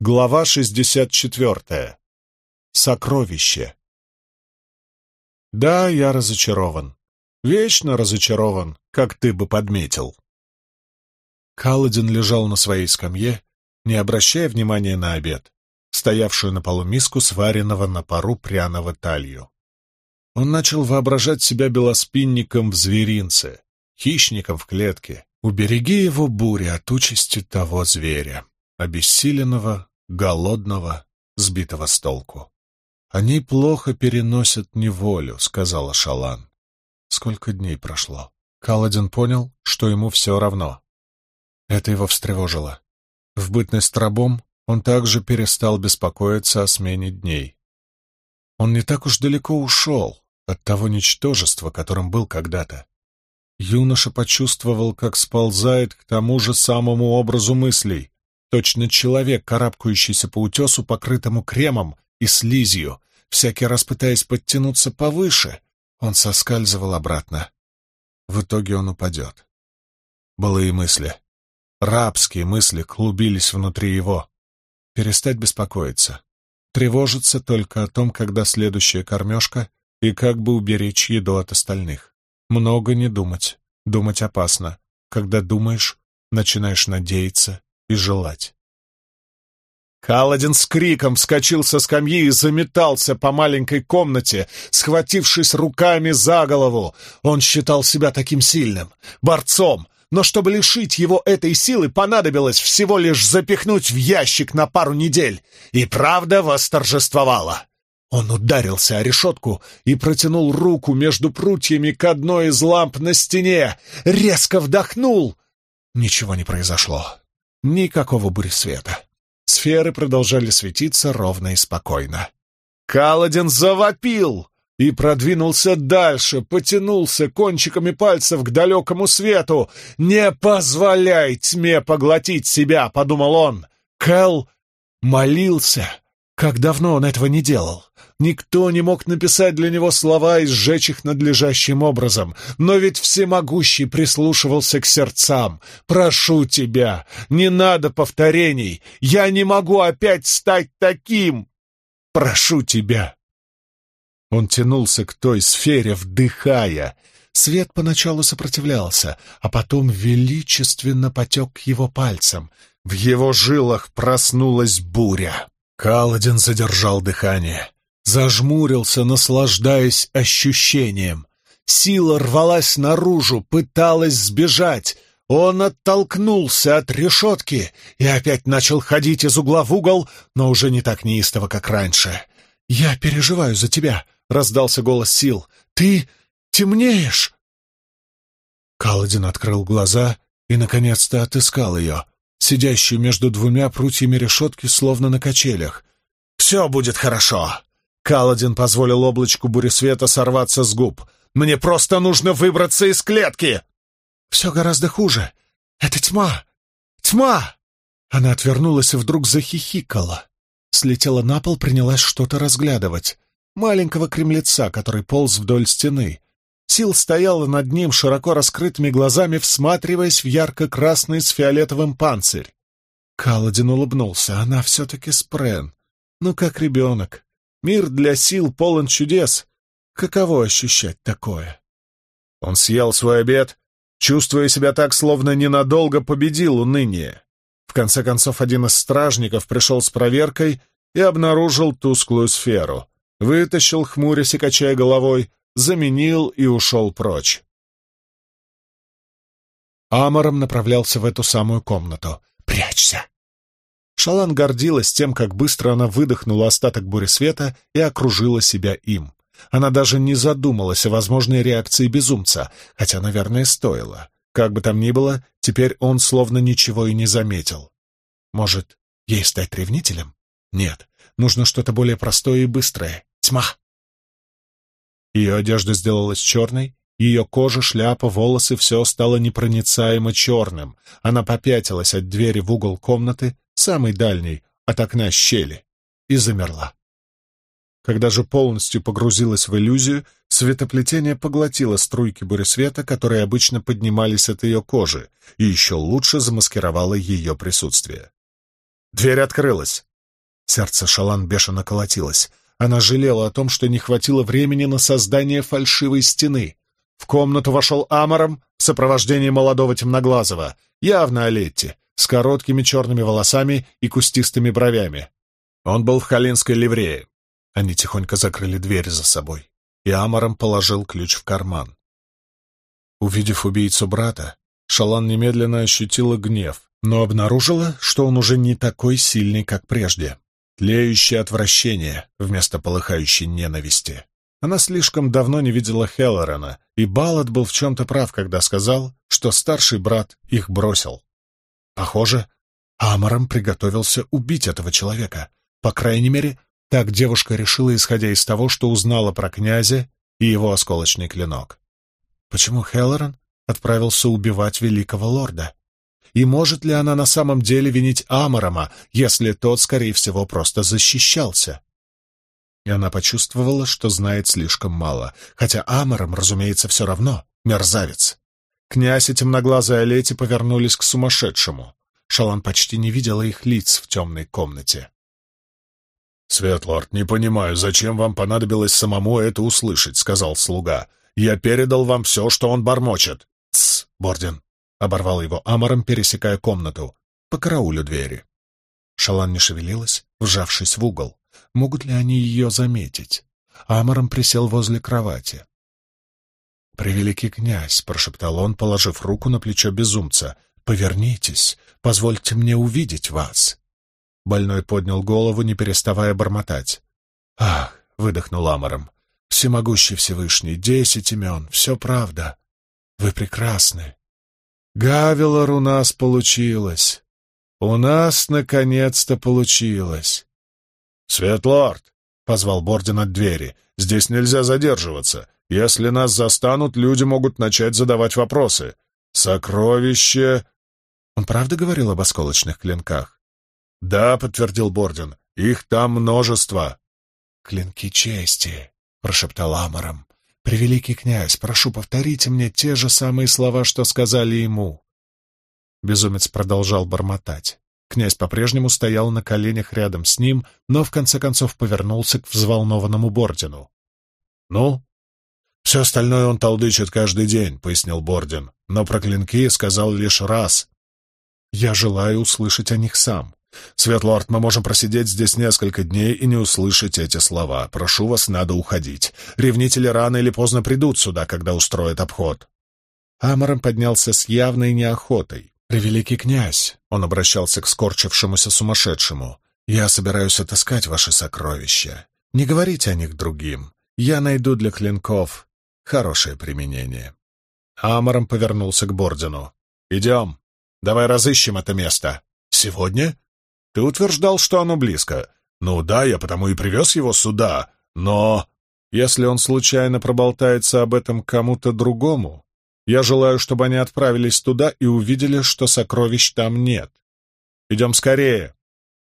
Глава 64. Сокровище. Да, я разочарован. Вечно разочарован, как ты бы подметил. Каладин лежал на своей скамье, не обращая внимания на обед, стоявшую на полу миску сваренного на пару пряного талью. Он начал воображать себя белоспинником в зверинце, хищником в клетке. Убереги его буря от участи того зверя обессиленного, голодного, сбитого с толку. «Они плохо переносят неволю», — сказала Шалан. Сколько дней прошло? Каладин понял, что ему все равно. Это его встревожило. В бытность рабом он также перестал беспокоиться о смене дней. Он не так уж далеко ушел от того ничтожества, которым был когда-то. Юноша почувствовал, как сползает к тому же самому образу мыслей, Точно человек, карабкающийся по утесу, покрытому кремом и слизью, всякий раз пытаясь подтянуться повыше, он соскальзывал обратно. В итоге он упадет. Былые мысли, рабские мысли клубились внутри его. Перестать беспокоиться. Тревожиться только о том, когда следующая кормежка и как бы уберечь еду от остальных. Много не думать. Думать опасно. Когда думаешь, начинаешь надеяться и желать. Каладин с криком вскочил со скамьи и заметался по маленькой комнате, схватившись руками за голову. Он считал себя таким сильным, борцом, но чтобы лишить его этой силы, понадобилось всего лишь запихнуть в ящик на пару недель. И правда восторжествовала. Он ударился о решетку и протянул руку между прутьями к одной из ламп на стене, резко вдохнул. Ничего не произошло. Никакого буресвета. Сферы продолжали светиться ровно и спокойно. Каладин завопил и продвинулся дальше, потянулся кончиками пальцев к далекому свету. «Не позволяй тьме поглотить себя!» — подумал он. Кэл молился. Как давно он этого не делал? Никто не мог написать для него слова и сжечь их надлежащим образом. Но ведь всемогущий прислушивался к сердцам. «Прошу тебя, не надо повторений! Я не могу опять стать таким! Прошу тебя!» Он тянулся к той сфере, вдыхая. Свет поначалу сопротивлялся, а потом величественно потек к его пальцам. В его жилах проснулась буря. Каладин задержал дыхание зажмурился, наслаждаясь ощущением. Сила рвалась наружу, пыталась сбежать. Он оттолкнулся от решетки и опять начал ходить из угла в угол, но уже не так неистово, как раньше. «Я переживаю за тебя», — раздался голос сил. «Ты темнеешь!» Каладин открыл глаза и, наконец-то, отыскал ее, сидящую между двумя прутьями решетки, словно на качелях. «Все будет хорошо!» Каладин позволил облачку буресвета сорваться с губ. «Мне просто нужно выбраться из клетки!» «Все гораздо хуже. Это тьма! Тьма!» Она отвернулась и вдруг захихикала. Слетела на пол, принялась что-то разглядывать. Маленького кремлеца, который полз вдоль стены. Сил стояла над ним широко раскрытыми глазами, всматриваясь в ярко-красный с фиолетовым панцирь. Каладин улыбнулся. Она все-таки спрен. Ну, как ребенок. Мир для сил полон чудес. Каково ощущать такое? Он съел свой обед, чувствуя себя так, словно ненадолго победил уныние. В конце концов, один из стражников пришел с проверкой и обнаружил тусклую сферу. Вытащил, хмурясь и качая головой, заменил и ушел прочь. Амором направлялся в эту самую комнату. «Прячься!» Шалан гордилась тем, как быстро она выдохнула остаток бури света и окружила себя им. Она даже не задумалась о возможной реакции безумца, хотя, наверное, стоило. Как бы там ни было, теперь он словно ничего и не заметил. Может, ей стать ревнителем? Нет, нужно что-то более простое и быстрое. Тьма. Ее одежда сделалась черной, ее кожа, шляпа, волосы — все стало непроницаемо черным. Она попятилась от двери в угол комнаты, самый дальний, от окна щели, и замерла. Когда же полностью погрузилась в иллюзию, светоплетение поглотило струйки буресвета, которые обычно поднимались от ее кожи, и еще лучше замаскировало ее присутствие. Дверь открылась. Сердце Шалан бешено колотилось. Она жалела о том, что не хватило времени на создание фальшивой стены. В комнату вошел Амором в сопровождении молодого темноглазого, явно Олетти, с короткими черными волосами и кустистыми бровями. Он был в халинской ливрее. Они тихонько закрыли дверь за собой, и Амором положил ключ в карман. Увидев убийцу брата, Шалан немедленно ощутила гнев, но обнаружила, что он уже не такой сильный, как прежде. Тлеющее отвращение вместо полыхающей ненависти. Она слишком давно не видела Хеллорена, и Баллад был в чем-то прав, когда сказал, что старший брат их бросил. Похоже, Амаром приготовился убить этого человека. По крайней мере, так девушка решила, исходя из того, что узнала про князя и его осколочный клинок. Почему Хеллорен отправился убивать великого лорда? И может ли она на самом деле винить Амарома, если тот, скорее всего, просто защищался? И она почувствовала, что знает слишком мало, хотя Амаром, разумеется, все равно мерзавец. Князь и темноглазая Лети повернулись к сумасшедшему. Шалан почти не видела их лиц в темной комнате. «Светлорд, не понимаю, зачем вам понадобилось самому это услышать», — сказал слуга. «Я передал вам все, что он бормочет». «Тсс, Борден», — оборвал его Амором, пересекая комнату. «По караулю двери». Шалан не шевелилась, вжавшись в угол. Могут ли они ее заметить? Амором присел возле кровати. «Превеликий князь», — прошептал он, положив руку на плечо безумца, — «повернитесь, позвольте мне увидеть вас». Больной поднял голову, не переставая бормотать. «Ах!» — выдохнул Амором. «Всемогущий Всевышний, десять имен, все правда. Вы прекрасны. Гавилор у нас получилось. У нас наконец-то получилось. Светлорд, позвал Бордин от двери, — «здесь нельзя задерживаться. Если нас застанут, люди могут начать задавать вопросы. Сокровище...» Он правда говорил об осколочных клинках? «Да», — подтвердил Бордин, — «их там множество». «Клинки чести», — прошептал Амором. «Превеликий князь, прошу, повторите мне те же самые слова, что сказали ему». Безумец продолжал бормотать. Князь по-прежнему стоял на коленях рядом с ним, но в конце концов повернулся к взволнованному Бордину. «Ну?» «Все остальное он толдычит каждый день», — пояснил Бордин, «но про клинки сказал лишь раз». «Я желаю услышать о них сам. Светлорд, мы можем просидеть здесь несколько дней и не услышать эти слова. Прошу вас, надо уходить. Ревнители рано или поздно придут сюда, когда устроят обход». Амором поднялся с явной неохотой. «Превеликий князь!» — он обращался к скорчившемуся сумасшедшему. «Я собираюсь отыскать ваши сокровища. Не говорите о них другим. Я найду для клинков хорошее применение». Амором повернулся к Бордину. «Идем. Давай разыщем это место. Сегодня? Ты утверждал, что оно близко. Ну да, я потому и привез его сюда. Но если он случайно проболтается об этом кому-то другому, я желаю, чтобы они отправились туда и увидели, что сокровищ там нет. Идем скорее.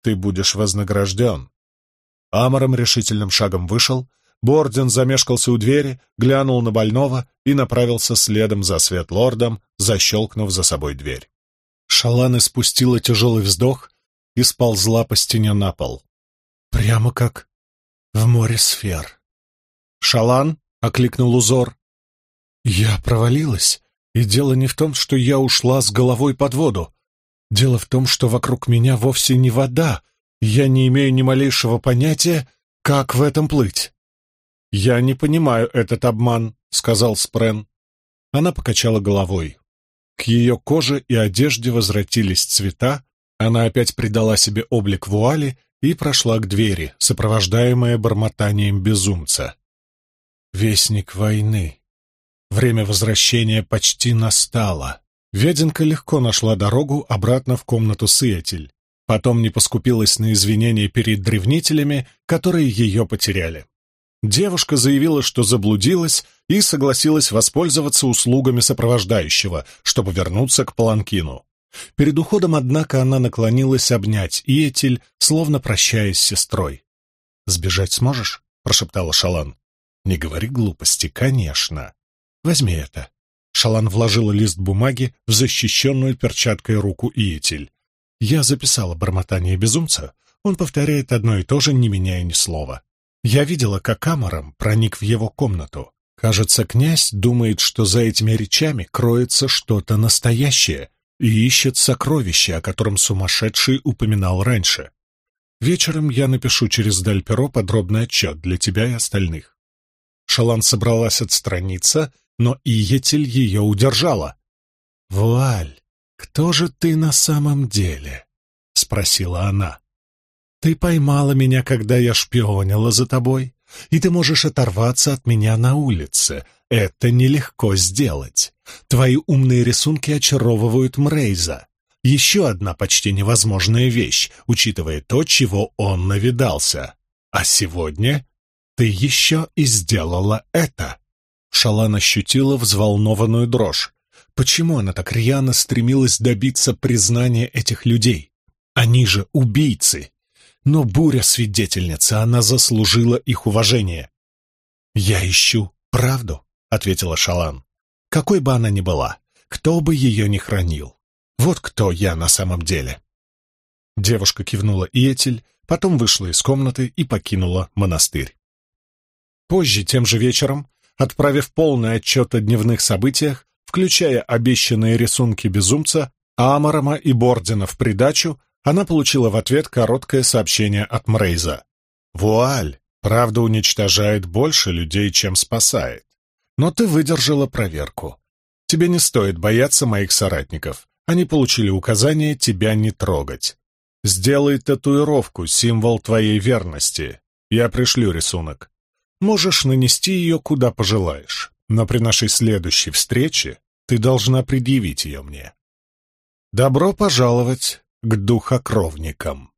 Ты будешь вознагражден. Амором решительным шагом вышел, Борден замешкался у двери, глянул на больного и направился следом за светлордом, защелкнув за собой дверь. Шалан испустила тяжелый вздох и сползла по стене на пол. Прямо как в море сфер. «Шалан!» — окликнул узор. Я провалилась, и дело не в том, что я ушла с головой под воду. Дело в том, что вокруг меня вовсе не вода, я не имею ни малейшего понятия, как в этом плыть. «Я не понимаю этот обман», — сказал Спрен. Она покачала головой. К ее коже и одежде возвратились цвета, она опять придала себе облик вуали и прошла к двери, сопровождаемая бормотанием безумца. «Вестник войны», Время возвращения почти настало. Веденка легко нашла дорогу обратно в комнату Сыятель. Потом не поскупилась на извинения перед древнителями, которые ее потеряли. Девушка заявила, что заблудилась, и согласилась воспользоваться услугами сопровождающего, чтобы вернуться к Паланкину. Перед уходом, однако, она наклонилась обнять Иетель, словно прощаясь с сестрой. «Сбежать сможешь?» — прошептала Шалан. «Не говори глупости, конечно. Возьми это». Шалан вложила лист бумаги в защищенную перчаткой руку Иетель. Я записала бормотание безумца. Он повторяет одно и то же, не меняя ни слова. Я видела, как Амором проник в его комнату. Кажется, князь думает, что за этими речами кроется что-то настоящее и ищет сокровище, о котором сумасшедший упоминал раньше. Вечером я напишу через Дальперо подробный отчет для тебя и остальных. Шалан собралась отстраниться, но Иетель ее удержала. «Вуаль, кто же ты на самом деле?» — спросила она. «Ты поймала меня, когда я шпионила за тобой, и ты можешь оторваться от меня на улице. Это нелегко сделать. Твои умные рисунки очаровывают Мрейза. Еще одна почти невозможная вещь, учитывая то, чего он навидался. А сегодня ты еще и сделала это. Шалан ощутила взволнованную дрожь. Почему она так рьяно стремилась добиться признания этих людей? Они же убийцы. Но буря свидетельница, она заслужила их уважение. «Я ищу правду», — ответила Шалан. «Какой бы она ни была, кто бы ее ни хранил. Вот кто я на самом деле». Девушка кивнула Иетель, потом вышла из комнаты и покинула монастырь. Позже, тем же вечером, отправив полный отчет о дневных событиях, включая обещанные рисунки безумца, Амарама и Бордина в придачу, она получила в ответ короткое сообщение от Мрейза. «Вуаль, правда уничтожает больше людей, чем спасает. Но ты выдержала проверку. Тебе не стоит бояться моих соратников. Они получили указание тебя не трогать. Сделай татуировку, символ твоей верности. Я пришлю рисунок. Можешь нанести ее куда пожелаешь, но при нашей следующей встрече ты должна предъявить ее мне. Добро пожаловать к духокровникам.